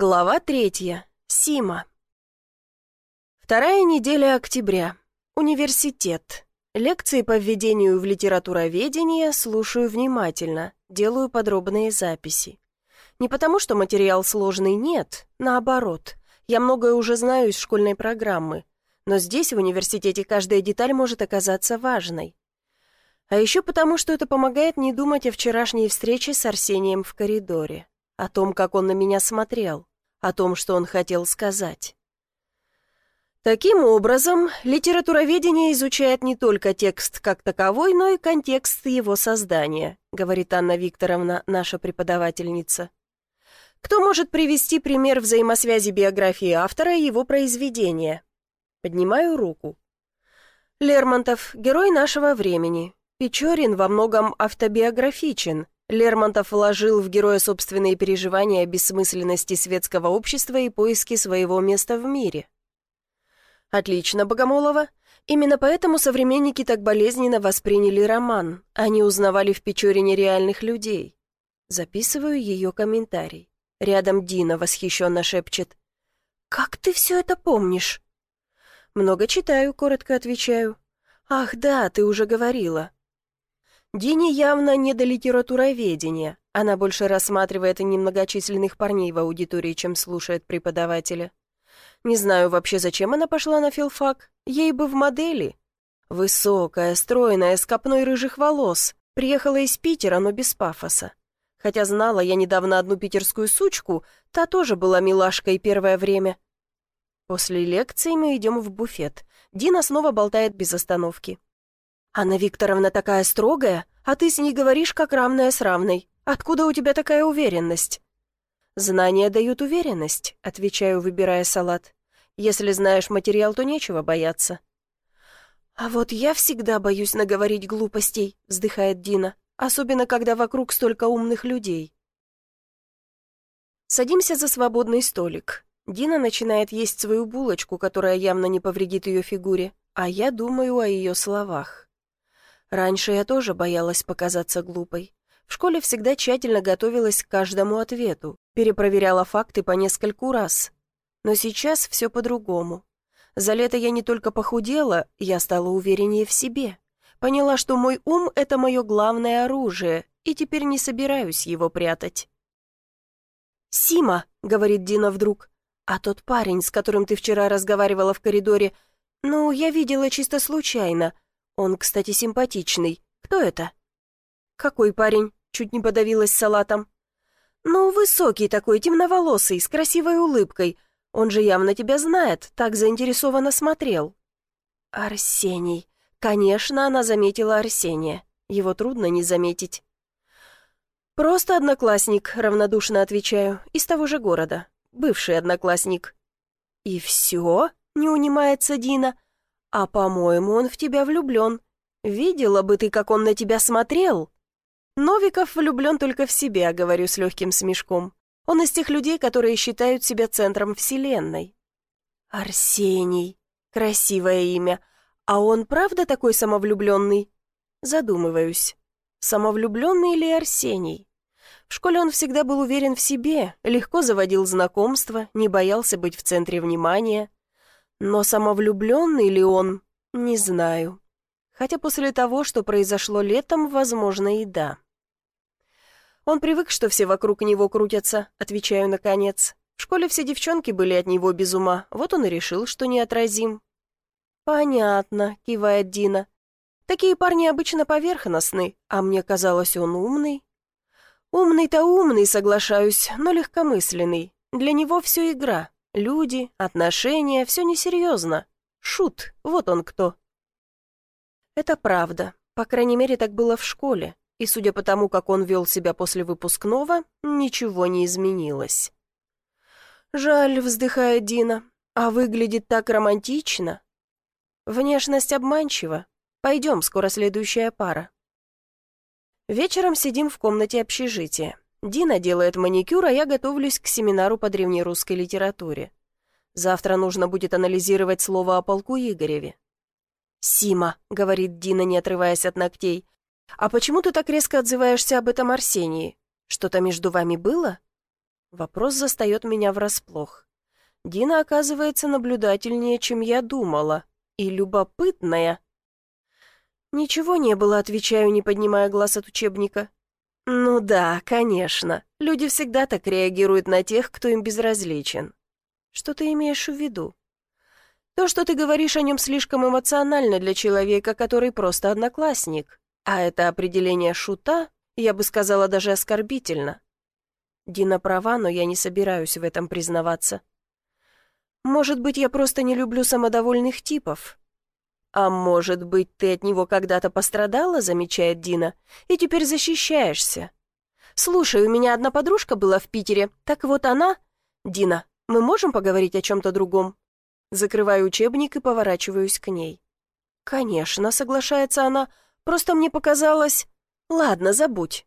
Глава третья. Сима. Вторая неделя октября. Университет. Лекции по введению в литературоведение слушаю внимательно, делаю подробные записи. Не потому, что материал сложный, нет, наоборот. Я многое уже знаю из школьной программы, но здесь, в университете, каждая деталь может оказаться важной. А еще потому, что это помогает не думать о вчерашней встрече с Арсением в коридоре о том, как он на меня смотрел, о том, что он хотел сказать. Таким образом, литературоведение изучает не только текст как таковой, но и контекст его создания, говорит Анна Викторовна, наша преподавательница. Кто может привести пример взаимосвязи биографии автора и его произведения? Поднимаю руку. Лермонтов – герой нашего времени. Печорин во многом автобиографичен, Лермонтов вложил в героя собственные переживания о бессмысленности светского общества и поиски своего места в мире. Отлично, Богомолова. Именно поэтому современники так болезненно восприняли роман. Они узнавали в Печорине реальных людей. Записываю ее комментарий. Рядом Дина восхищенно шепчет. «Как ты все это помнишь?» «Много читаю», — коротко отвечаю. «Ах, да, ты уже говорила. Дине явно не до литературоведения. Она больше рассматривает немногочисленных парней в аудитории, чем слушает преподавателя. Не знаю вообще, зачем она пошла на филфак. Ей бы в модели. Высокая, стройная, с копной рыжих волос. Приехала из Питера, но без пафоса. Хотя знала я недавно одну питерскую сучку, та тоже была милашкой первое время. После лекции мы идем в буфет. Дина снова болтает без остановки. «Анна Викторовна такая строгая, а ты с ней говоришь, как равная с равной. Откуда у тебя такая уверенность?» «Знания дают уверенность», — отвечаю, выбирая салат. «Если знаешь материал, то нечего бояться». «А вот я всегда боюсь наговорить глупостей», — вздыхает Дина, «особенно когда вокруг столько умных людей». Садимся за свободный столик. Дина начинает есть свою булочку, которая явно не повредит ее фигуре, а я думаю о ее словах. Раньше я тоже боялась показаться глупой. В школе всегда тщательно готовилась к каждому ответу, перепроверяла факты по нескольку раз. Но сейчас все по-другому. За лето я не только похудела, я стала увереннее в себе. Поняла, что мой ум — это мое главное оружие, и теперь не собираюсь его прятать. «Сима», — говорит Дина вдруг, — «а тот парень, с которым ты вчера разговаривала в коридоре, ну, я видела чисто случайно, он, кстати, симпатичный. Кто это?» «Какой парень?» — чуть не подавилась салатом. «Ну, высокий такой, темноволосый, с красивой улыбкой. Он же явно тебя знает, так заинтересованно смотрел». «Арсений. Конечно, она заметила Арсения. Его трудно не заметить». «Просто одноклассник», — равнодушно отвечаю, из того же города. Бывший одноклассник. «И все?» — не унимается Дина. «А, по-моему, он в тебя влюблен. Видела бы ты, как он на тебя смотрел?» «Новиков влюблен только в себя», — говорю с легким смешком. «Он из тех людей, которые считают себя центром Вселенной». «Арсений. Красивое имя. А он правда такой самовлюбленный?» Задумываюсь. Самовлюбленный или Арсений? В школе он всегда был уверен в себе, легко заводил знакомства, не боялся быть в центре внимания. Но самовлюбленный ли он, не знаю. Хотя после того, что произошло летом, возможно, и да. Он привык, что все вокруг него крутятся, отвечаю наконец. В школе все девчонки были от него без ума, вот он и решил, что неотразим. «Понятно», — кивает Дина. «Такие парни обычно поверхностны, а мне казалось, он умный». «Умный-то умный, соглашаюсь, но легкомысленный. Для него все игра. Люди, отношения, все несерьезно. Шут, вот он кто. Это правда. По крайней мере, так было в школе. И судя по тому, как он вел себя после выпускного, ничего не изменилось. «Жаль», — вздыхает Дина, — «а выглядит так романтично». «Внешность обманчива. Пойдем, скоро следующая пара». Вечером сидим в комнате общежития. Дина делает маникюр, а я готовлюсь к семинару по древнерусской литературе. Завтра нужно будет анализировать слово о полку Игореве. «Сима», — говорит Дина, не отрываясь от ногтей, «а почему ты так резко отзываешься об этом Арсении? Что-то между вами было?» Вопрос застает меня врасплох. Дина оказывается наблюдательнее, чем я думала, и любопытная. «Ничего не было», — отвечаю, не поднимая глаз от учебника. «Ну да, конечно. Люди всегда так реагируют на тех, кто им безразличен. Что ты имеешь в виду?» «То, что ты говоришь о нем слишком эмоционально для человека, который просто одноклассник. А это определение шута, я бы сказала, даже оскорбительно». Дина права, но я не собираюсь в этом признаваться. «Может быть, я просто не люблю самодовольных типов. «А может быть, ты от него когда-то пострадала?» — замечает Дина. «И теперь защищаешься». «Слушай, у меня одна подружка была в Питере. Так вот она...» «Дина, мы можем поговорить о чем-то другом?» Закрываю учебник и поворачиваюсь к ней. «Конечно», — соглашается она. «Просто мне показалось...» «Ладно, забудь».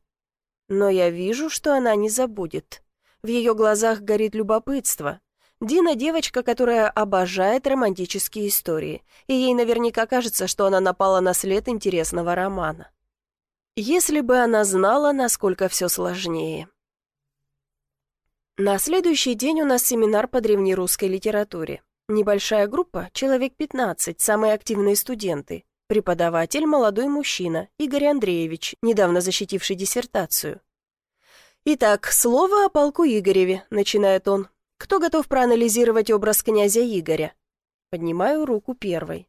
Но я вижу, что она не забудет. В ее глазах горит любопытство. Дина девочка, которая обожает романтические истории, и ей наверняка кажется, что она напала на след интересного романа. Если бы она знала, насколько все сложнее. На следующий день у нас семинар по древнерусской литературе. Небольшая группа, человек 15, самые активные студенты. Преподаватель – молодой мужчина, Игорь Андреевич, недавно защитивший диссертацию. «Итак, слово о полку Игореве», – начинает он. Кто готов проанализировать образ князя Игоря? Поднимаю руку первой.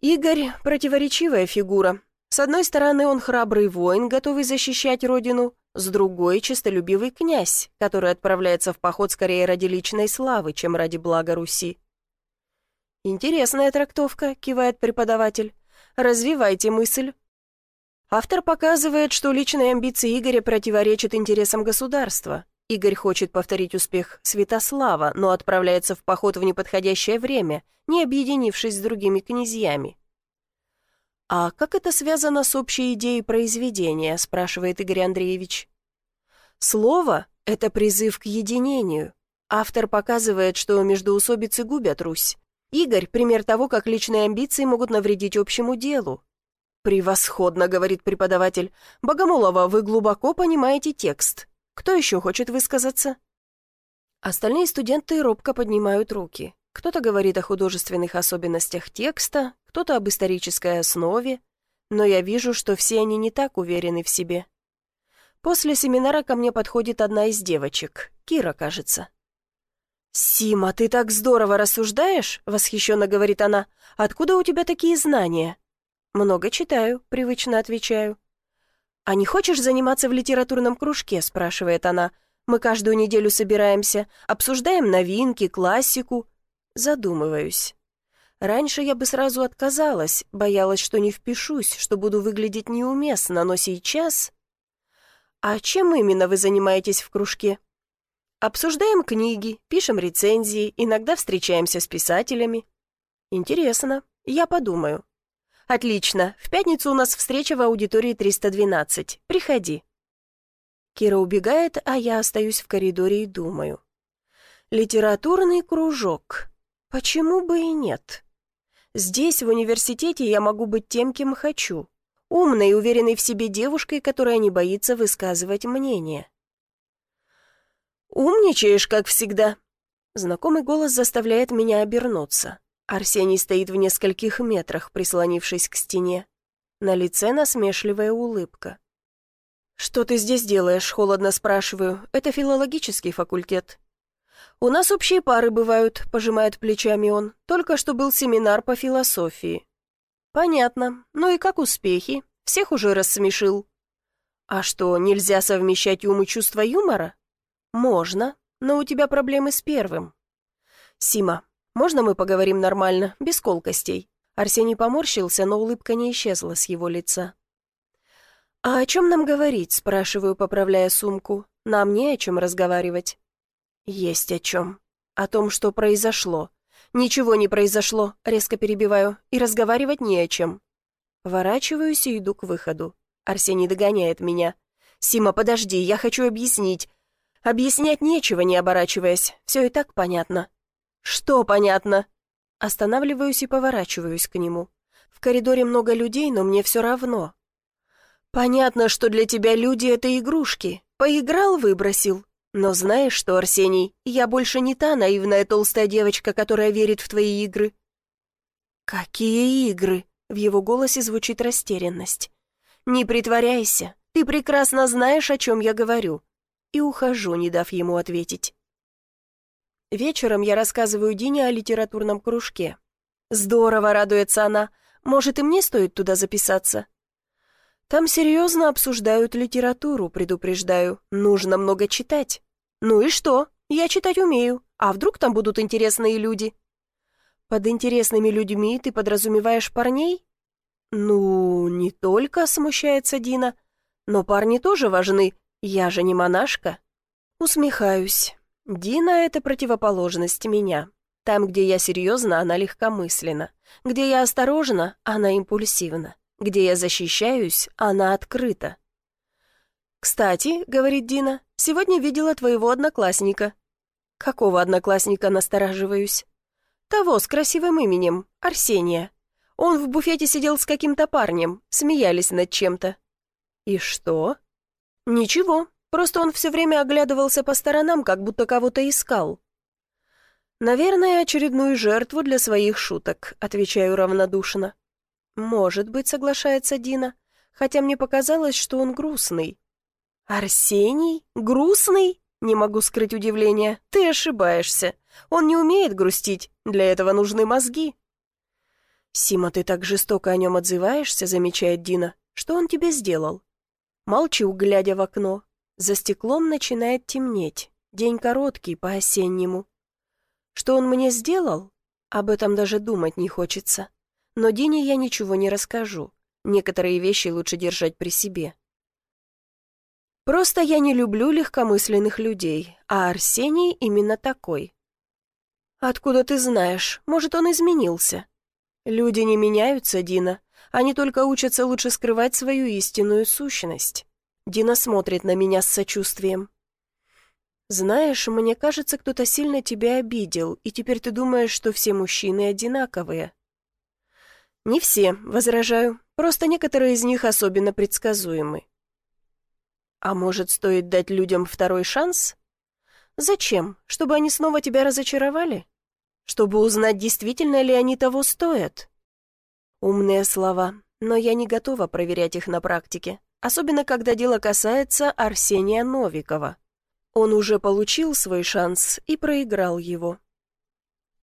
Игорь — противоречивая фигура. С одной стороны, он храбрый воин, готовый защищать родину, с другой — честолюбивый князь, который отправляется в поход скорее ради личной славы, чем ради блага Руси. «Интересная трактовка», — кивает преподаватель. «Развивайте мысль». Автор показывает, что личные амбиции Игоря противоречат интересам государства. Игорь хочет повторить успех Святослава, но отправляется в поход в неподходящее время, не объединившись с другими князьями. «А как это связано с общей идеей произведения?» – спрашивает Игорь Андреевич. «Слово – это призыв к единению. Автор показывает, что междоусобицы губят Русь. Игорь – пример того, как личные амбиции могут навредить общему делу. «Превосходно», — говорит преподаватель. «Богомолова, вы глубоко понимаете текст. Кто еще хочет высказаться?» Остальные студенты робко поднимают руки. Кто-то говорит о художественных особенностях текста, кто-то об исторической основе, но я вижу, что все они не так уверены в себе. После семинара ко мне подходит одна из девочек, Кира, кажется. «Сима, ты так здорово рассуждаешь?» — восхищенно говорит она. «Откуда у тебя такие знания?» «Много читаю», — привычно отвечаю. «А не хочешь заниматься в литературном кружке?» – спрашивает она. «Мы каждую неделю собираемся, обсуждаем новинки, классику». Задумываюсь. Раньше я бы сразу отказалась, боялась, что не впишусь, что буду выглядеть неуместно, но сейчас... «А чем именно вы занимаетесь в кружке?» «Обсуждаем книги, пишем рецензии, иногда встречаемся с писателями». «Интересно, я подумаю». «Отлично. В пятницу у нас встреча в аудитории 312. Приходи». Кира убегает, а я остаюсь в коридоре и думаю. Литературный кружок. Почему бы и нет? Здесь, в университете, я могу быть тем, кем хочу. Умной и уверенной в себе девушкой, которая не боится высказывать мнение. «Умничаешь, как всегда». Знакомый голос заставляет меня обернуться. Арсений стоит в нескольких метрах, прислонившись к стене. На лице насмешливая улыбка. «Что ты здесь делаешь?» — холодно спрашиваю. «Это филологический факультет». «У нас общие пары бывают», — пожимает плечами он. «Только что был семинар по философии». «Понятно. Ну и как успехи? Всех уже рассмешил». «А что, нельзя совмещать ум и чувство юмора?» «Можно, но у тебя проблемы с первым». «Сима, можно мы поговорим нормально, без колкостей?» Арсений поморщился, но улыбка не исчезла с его лица. «А о чем нам говорить?» – спрашиваю, поправляя сумку. «Нам не о чем разговаривать». «Есть о чем. О том, что произошло. Ничего не произошло», – резко перебиваю, – «и разговаривать не о чем». Поворачиваюсь и иду к выходу. Арсений догоняет меня. «Сима, подожди, я хочу объяснить». «Объяснять нечего, не оборачиваясь. Все и так понятно. «Что понятно?» Останавливаюсь и поворачиваюсь к нему. В коридоре много людей, но мне все равно. «Понятно, что для тебя люди — это игрушки. Поиграл — выбросил. Но знаешь что, Арсений, я больше не та наивная толстая девочка, которая верит в твои игры». «Какие игры?» — в его голосе звучит растерянность. «Не притворяйся, ты прекрасно знаешь, о чем я говорю». И ухожу, не дав ему ответить. Вечером я рассказываю Дине о литературном кружке. «Здорово», — радуется она. «Может, и мне стоит туда записаться?» Там серьезно обсуждают литературу, предупреждаю. Нужно много читать. Ну и что? Я читать умею. А вдруг там будут интересные люди? Под интересными людьми ты подразумеваешь парней? Ну, не только, смущается Дина. Но парни тоже важны. Я же не монашка. Усмехаюсь. Дина — это противоположность меня. Там, где я серьезна, она легкомысленна. Где я осторожна, она импульсивна. Где я защищаюсь, она открыта. «Кстати», — говорит Дина, — «сегодня видела твоего одноклассника». «Какого одноклассника настораживаюсь?» «Того с красивым именем, Арсения. Он в буфете сидел с каким-то парнем, смеялись над чем-то». «И что?» «Ничего, просто он все время оглядывался по сторонам, как будто кого-то искал». «Наверное, очередную жертву для своих шуток», — отвечаю равнодушно. «Может быть», — соглашается Дина, хотя мне показалось, что он грустный. «Арсений? Грустный?» Не могу скрыть удивление. «Ты ошибаешься. Он не умеет грустить. Для этого нужны мозги». «Сима, ты так жестоко о нем отзываешься», — замечает Дина. «Что он тебе сделал?» Молчу, глядя в окно. За стеклом начинает темнеть. День короткий, по-осеннему. Что он мне сделал? Об этом даже думать не хочется. Но Дине я ничего не расскажу. Некоторые вещи лучше держать при себе. Просто я не люблю легкомысленных людей, а Арсений именно такой. Откуда ты знаешь? Может, он изменился? Люди не меняются, Дина. Они только учатся лучше скрывать свою истинную сущность. Дина смотрит на меня с сочувствием. «Знаешь, мне кажется, кто-то сильно тебя обидел, и теперь ты думаешь, что все мужчины одинаковые. «Не все», — возражаю, «просто некоторые из них особенно предсказуемы». «А может, стоит дать людям второй шанс?» «Зачем? Чтобы они снова тебя разочаровали? Чтобы узнать, действительно ли они того стоят?» Умные слова, но я не готова проверять их на практике, особенно когда дело касается Арсения Новикова. Он уже получил свой шанс и проиграл его.